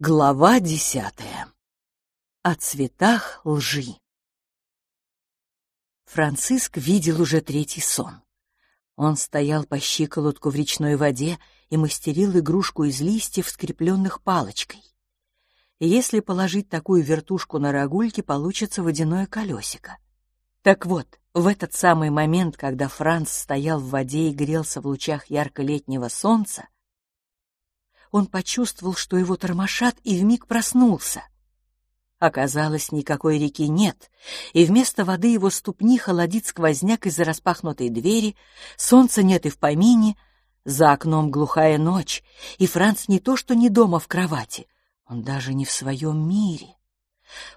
Глава десятая. О цветах лжи. Франциск видел уже третий сон. Он стоял по щиколотку в речной воде и мастерил игрушку из листьев, скрепленных палочкой. И если положить такую вертушку на рогульки, получится водяное колесико. Так вот, в этот самый момент, когда Франц стоял в воде и грелся в лучах ярко-летнего солнца, он почувствовал, что его тормошат, и вмиг проснулся. Оказалось, никакой реки нет, и вместо воды его ступни холодит сквозняк из-за распахнутой двери, солнца нет и в помине, за окном глухая ночь, и Франц не то что не дома в кровати, он даже не в своем мире.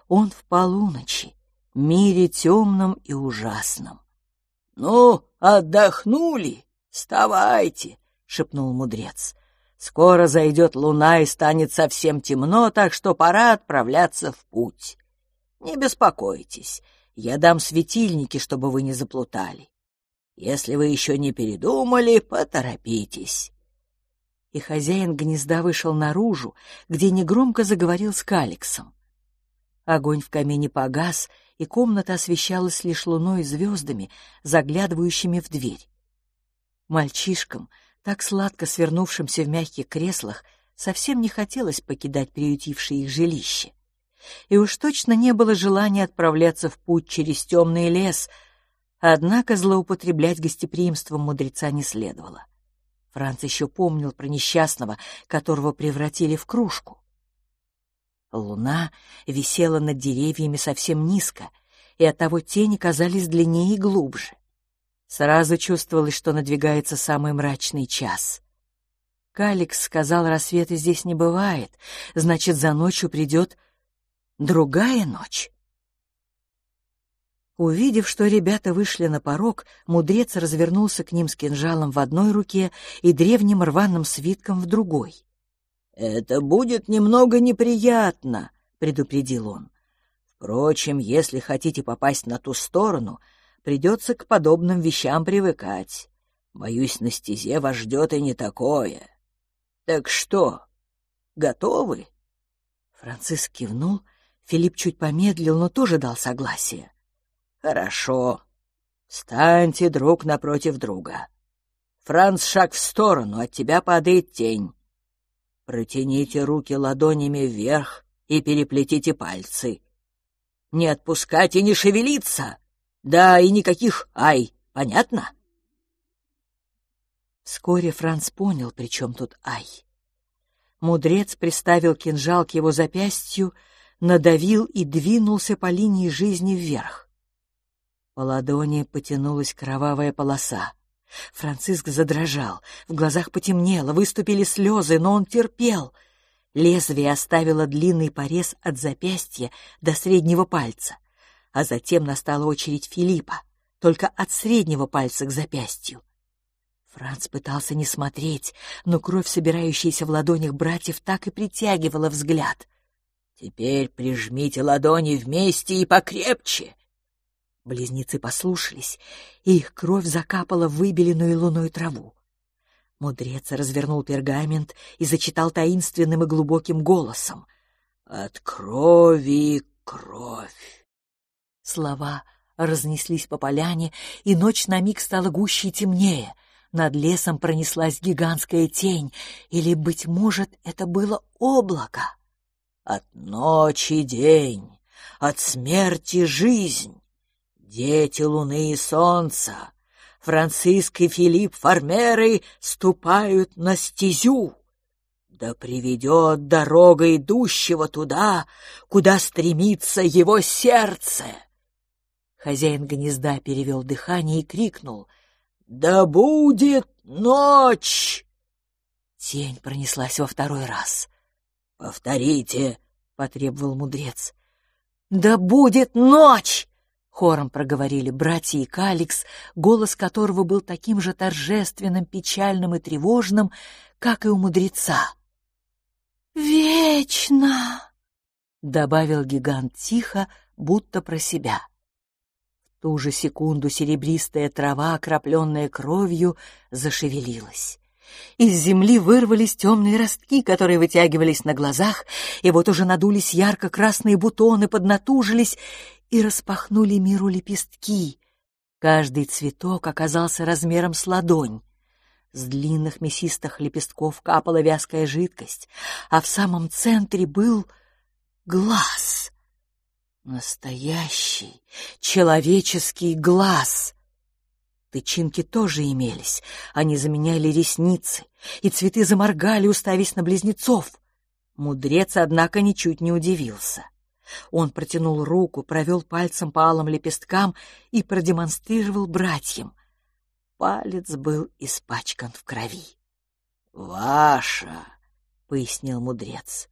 Он в полуночи, мире темном и ужасном. — Ну, отдохнули? Вставайте, — шепнул мудрец. Скоро зайдет луна и станет совсем темно, так что пора отправляться в путь. Не беспокойтесь, я дам светильники, чтобы вы не заплутали. Если вы еще не передумали, поторопитесь. И хозяин гнезда вышел наружу, где негромко заговорил с Каликсом. Огонь в камине погас, и комната освещалась лишь луной и звездами, заглядывающими в дверь. Мальчишкам — так сладко свернувшимся в мягких креслах, совсем не хотелось покидать приютившее их жилище. И уж точно не было желания отправляться в путь через темный лес, однако злоупотреблять гостеприимством мудреца не следовало. Франц еще помнил про несчастного, которого превратили в кружку. Луна висела над деревьями совсем низко, и оттого тени казались длиннее и глубже. Сразу чувствовалось, что надвигается самый мрачный час. Каликс сказал, рассвета здесь не бывает, значит, за ночью придет другая ночь. Увидев, что ребята вышли на порог, мудрец развернулся к ним с кинжалом в одной руке и древним рваным свитком в другой. «Это будет немного неприятно», — предупредил он. «Впрочем, если хотите попасть на ту сторону, придется к подобным вещам привыкать. Боюсь, на стезе вас ждет и не такое. Так что, готовы?» Франциск кивнул, Филипп чуть помедлил, но тоже дал согласие. «Хорошо. Станьте друг напротив друга. Франц, шаг в сторону, от тебя падает тень. Протяните руки ладонями вверх и переплетите пальцы. Не отпускать и не шевелиться!» Да и никаких «ай», понятно? Вскоре Франц понял, при чем тут «ай». Мудрец приставил кинжал к его запястью, надавил и двинулся по линии жизни вверх. По ладони потянулась кровавая полоса. Франциск задрожал, в глазах потемнело, выступили слезы, но он терпел. Лезвие оставило длинный порез от запястья до среднего пальца а затем настала очередь Филиппа, только от среднего пальца к запястью. Франц пытался не смотреть, но кровь, собирающаяся в ладонях братьев, так и притягивала взгляд. «Теперь прижмите ладони вместе и покрепче!» Близнецы послушались, и их кровь закапала в выбеленную луной траву. Мудрец развернул пергамент и зачитал таинственным и глубоким голосом. «От крови кровь!» Слова разнеслись по поляне, и ночь на миг стала гуще и темнее. Над лесом пронеслась гигантская тень, или, быть может, это было облако. От ночи день, от смерти жизнь, дети луны и солнца, Франциск и Филипп Фармеры ступают на стезю. Да приведет дорога идущего туда, куда стремится его сердце. Хозяин гнезда перевел дыхание и крикнул «Да будет ночь!» Тень пронеслась во второй раз. «Повторите!» — потребовал мудрец. «Да будет ночь!» — хором проговорили братья и Каликс, голос которого был таким же торжественным, печальным и тревожным, как и у мудреца. «Вечно!» — добавил гигант тихо, будто про себя ту же секунду серебристая трава, окропленная кровью, зашевелилась. Из земли вырвались темные ростки, которые вытягивались на глазах, и вот уже надулись ярко-красные бутоны, поднатужились и распахнули миру лепестки. Каждый цветок оказался размером с ладонь. С длинных мясистых лепестков капала вязкая жидкость, а в самом центре был глаз. Настоящий человеческий глаз. Тычинки тоже имелись, они заменяли ресницы, и цветы заморгали, уставясь на близнецов. Мудрец, однако, ничуть не удивился. Он протянул руку, провел пальцем по алым лепесткам и продемонстрировал братьям. Палец был испачкан в крови. «Ваша!» — пояснил мудрец.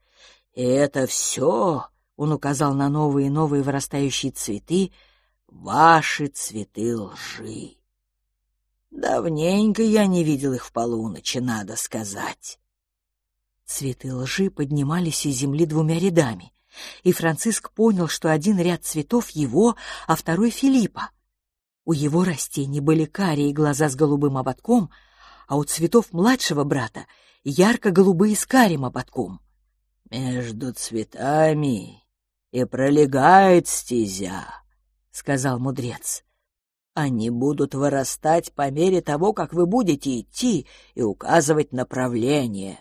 «И это все...» — он указал на новые и новые вырастающие цветы. «Ваши цветы лжи!» Давненько я не видел их в полуночи, надо сказать. Цветы лжи поднимались из земли двумя рядами, и Франциск понял, что один ряд цветов его, а второй Филиппа. У его растений были карие глаза с голубым ободком, а у цветов младшего брата ярко-голубые с карим ободком. «Между цветами и пролегает стезя», — сказал мудрец. «Они будут вырастать по мере того, как вы будете идти и указывать направление».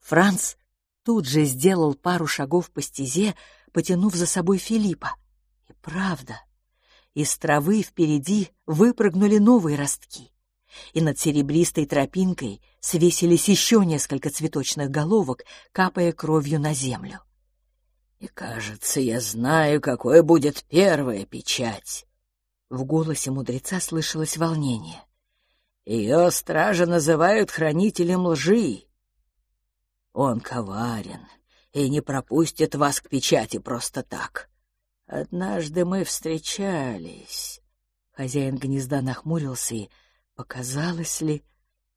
Франц тут же сделал пару шагов по стезе, потянув за собой Филиппа. И правда, из травы впереди выпрыгнули новые ростки, и над серебристой тропинкой свесились еще несколько цветочных головок, капая кровью на землю. «И, кажется, я знаю, какой будет первая печать». В голосе мудреца слышалось волнение. «Ее стража называют хранителем лжи. Он коварен и не пропустит вас к печати просто так. Однажды мы встречались. Хозяин гнезда нахмурился и, показалось ли,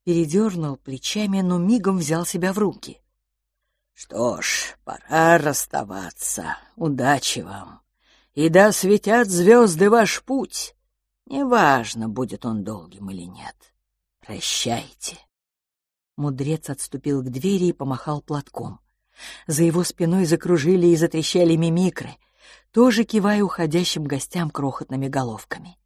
передернул плечами, но мигом взял себя в руки. Что ж, пора расставаться. Удачи вам. И да светят звезды ваш путь. Неважно, будет он долгим или нет. Прощайте. Мудрец отступил к двери и помахал платком. За его спиной закружили и затрещали мимикры — тоже кивая уходящим гостям крохотными головками.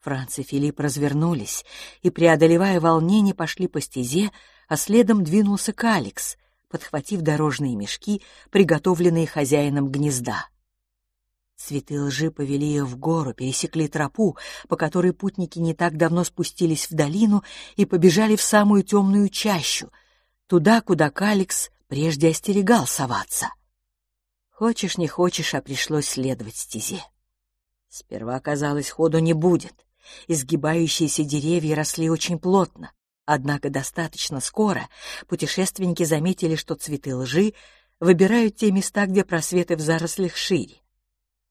Франц и Филипп развернулись и, преодолевая волнение, пошли по стезе, а следом двинулся к Алекс, подхватив дорожные мешки, приготовленные хозяином гнезда. Цветы лжи повели ее в гору, пересекли тропу, по которой путники не так давно спустились в долину и побежали в самую темную чащу, туда, куда Каликс прежде остерегал соваться. Хочешь, не хочешь, а пришлось следовать стезе. Сперва казалось, ходу не будет. Изгибающиеся деревья росли очень плотно. Однако достаточно скоро путешественники заметили, что цветы лжи выбирают те места, где просветы в зарослях шире.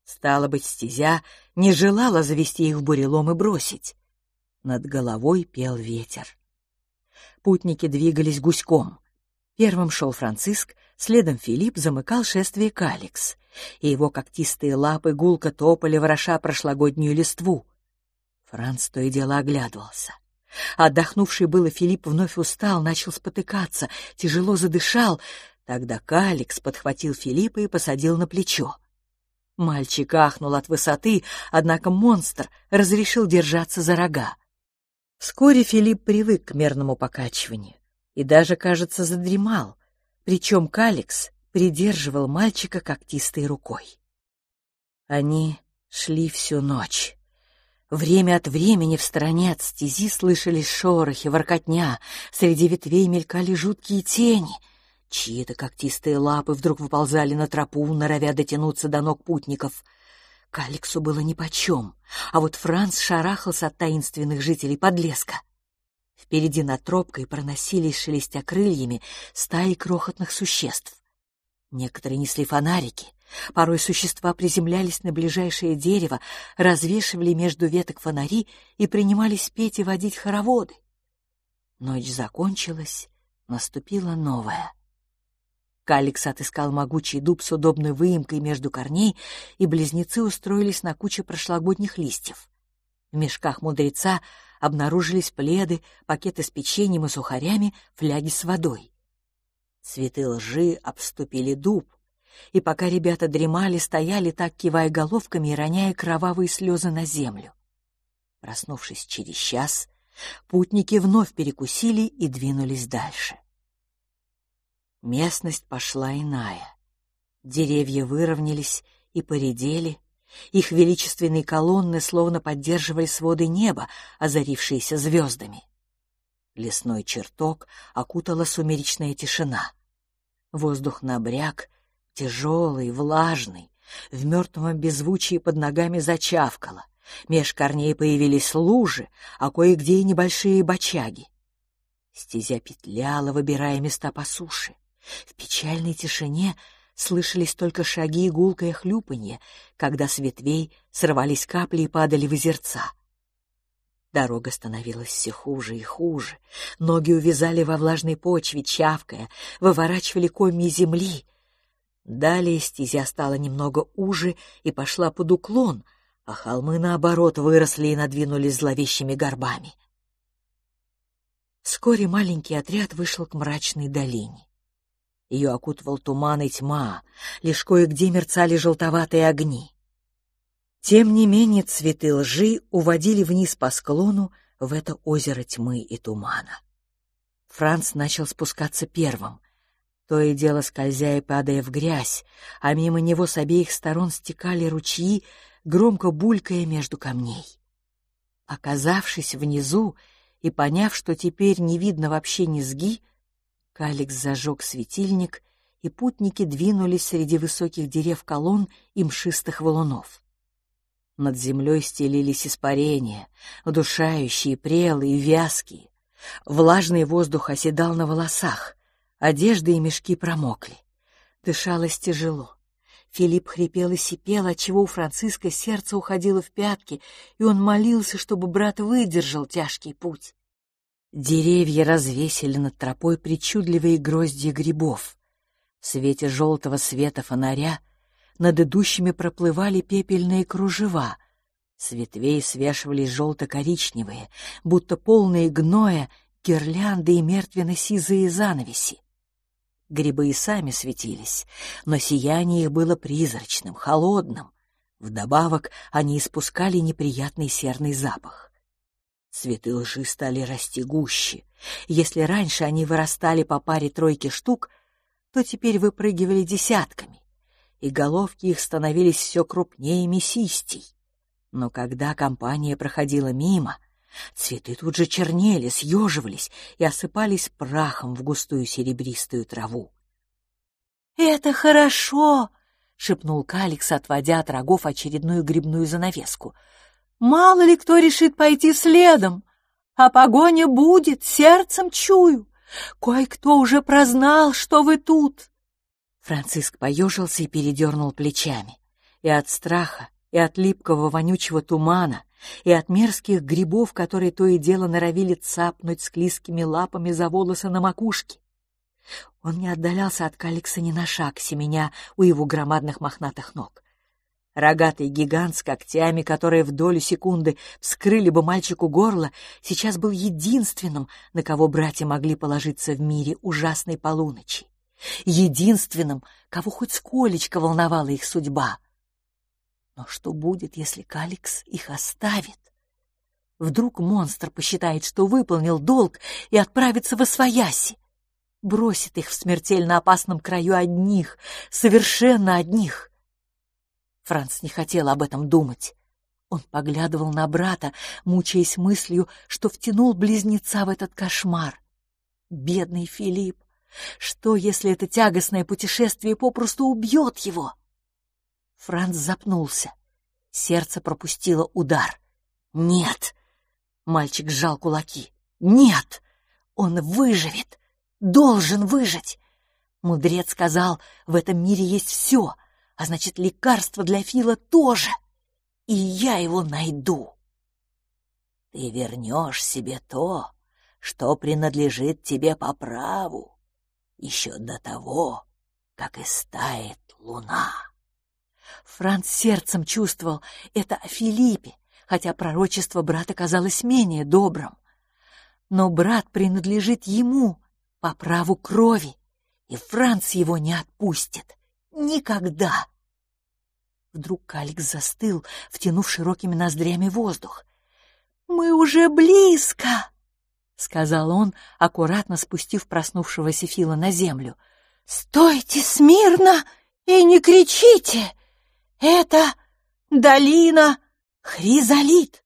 Стало быть, стезя не желала завести их в бурелом и бросить. Над головой пел ветер. Путники двигались гуськом. Первым шел Франциск, следом Филипп замыкал шествие Каликс, и его когтистые лапы гулко топали, вороша прошлогоднюю листву. Франц то и дело оглядывался. Отдохнувший было Филипп вновь устал, начал спотыкаться, тяжело задышал. Тогда Каликс подхватил Филиппа и посадил на плечо. Мальчик ахнул от высоты, однако монстр разрешил держаться за рога. Вскоре Филипп привык к мерному покачиванию и даже, кажется, задремал, причем Каликс придерживал мальчика когтистой рукой. Они шли всю ночь. Время от времени в стороне от стези слышались шорохи, воркотня, среди ветвей мелькали жуткие тени. Чьи-то когтистые лапы вдруг выползали на тропу, норовя дотянуться до ног путников. Каликсу было нипочем, а вот Франц шарахался от таинственных жителей подлеска. Впереди над тропкой проносились, шелестя крыльями, стаи крохотных существ. Некоторые несли фонарики, порой существа приземлялись на ближайшее дерево, развешивали между веток фонари и принимались петь и водить хороводы. Ночь закончилась, наступила новая. Каликс отыскал могучий дуб с удобной выемкой между корней, и близнецы устроились на куче прошлогодних листьев. В мешках мудреца обнаружились пледы, пакеты с печеньем и сухарями, фляги с водой. Цветы лжи обступили дуб, и пока ребята дремали, стояли так, кивая головками и роняя кровавые слезы на землю. Проснувшись через час, путники вновь перекусили и двинулись дальше. Местность пошла иная. Деревья выровнялись и поредели, их величественные колонны словно поддерживали своды неба, озарившиеся звездами. Лесной чертог окутала сумеречная тишина. Воздух набряк, тяжелый, влажный, в мертвом беззвучии под ногами зачавкало. Меж корней появились лужи, а кое-где и небольшие бочаги. Стезя петляла, выбирая места по суше. В печальной тишине слышались только шаги и гулкое хлюпанье, когда с ветвей срывались капли и падали в озерца. Дорога становилась все хуже и хуже. Ноги увязали во влажной почве, чавкая, выворачивали комья земли. Далее стезя стала немного уже и пошла под уклон, а холмы, наоборот, выросли и надвинулись зловещими горбами. Вскоре маленький отряд вышел к мрачной долине. Ее окутывал туман и тьма, лишь кое-где мерцали желтоватые огни. Тем не менее цветы лжи уводили вниз по склону в это озеро тьмы и тумана. Франц начал спускаться первым, то и дело скользя и падая в грязь, а мимо него с обеих сторон стекали ручьи, громко булькая между камней. Оказавшись внизу и поняв, что теперь не видно вообще низги, Каликс зажег светильник, и путники двинулись среди высоких дерев колонн и мшистых валунов. Над землей стелились испарения, удушающие, прелые, вязкие. Влажный воздух оседал на волосах, одежды и мешки промокли. Дышалось тяжело. Филипп хрипел и сипел, отчего у Франциска сердце уходило в пятки, и он молился, чтобы брат выдержал тяжкий путь. Деревья развесили над тропой причудливые гроздья грибов. В свете желтого света фонаря над идущими проплывали пепельные кружева. С ветвей свешивались желто-коричневые, будто полные гноя, гирлянды и мертвенно-сизые занавеси. Грибы и сами светились, но сияние их было призрачным, холодным. Вдобавок они испускали неприятный серный запах. Цветы лжи стали расти гуще. Если раньше они вырастали по паре тройки штук, то теперь выпрыгивали десятками, и головки их становились все крупнее мясистей. Но когда компания проходила мимо, цветы тут же чернели, съеживались и осыпались прахом в густую серебристую траву. «Это хорошо!» — шепнул Каликс, отводя от рогов очередную грибную занавеску — Мало ли кто решит пойти следом, а погоня будет, сердцем чую. Кое-кто уже прознал, что вы тут. Франциск поежился и передернул плечами. И от страха, и от липкого вонючего тумана, и от мерзких грибов, которые то и дело норовили цапнуть склизкими лапами за волосы на макушке. Он не отдалялся от Каликса ни на шаг, семеня у его громадных мохнатых ног. Рогатый гигант с когтями, которые в долю секунды вскрыли бы мальчику горло, сейчас был единственным, на кого братья могли положиться в мире ужасной полуночи. Единственным, кого хоть сколечко волновала их судьба. Но что будет, если Каликс их оставит? Вдруг монстр посчитает, что выполнил долг и отправится во свояси, бросит их в смертельно опасном краю одних, совершенно одних. Франц не хотел об этом думать. Он поглядывал на брата, мучаясь мыслью, что втянул близнеца в этот кошмар. Бедный Филипп! Что, если это тягостное путешествие попросту убьет его? Франц запнулся. Сердце пропустило удар. «Нет!» Мальчик сжал кулаки. «Нет! Он выживет! Должен выжить!» Мудрец сказал, в этом мире есть все, а значит, лекарство для Фила тоже. И я его найду. Ты вернешь себе то, что принадлежит тебе по праву, еще до того, как истает луна. Франц сердцем чувствовал это о Филиппе, хотя пророчество брата казалось менее добрым. Но брат принадлежит ему по праву крови, и Франц его не отпустит. Никогда! Вдруг Каликс застыл, втянув широкими ноздрями воздух. «Мы уже близко!» — сказал он, аккуратно спустив проснувшегося Фила на землю. «Стойте смирно и не кричите! Это долина Хризолит!»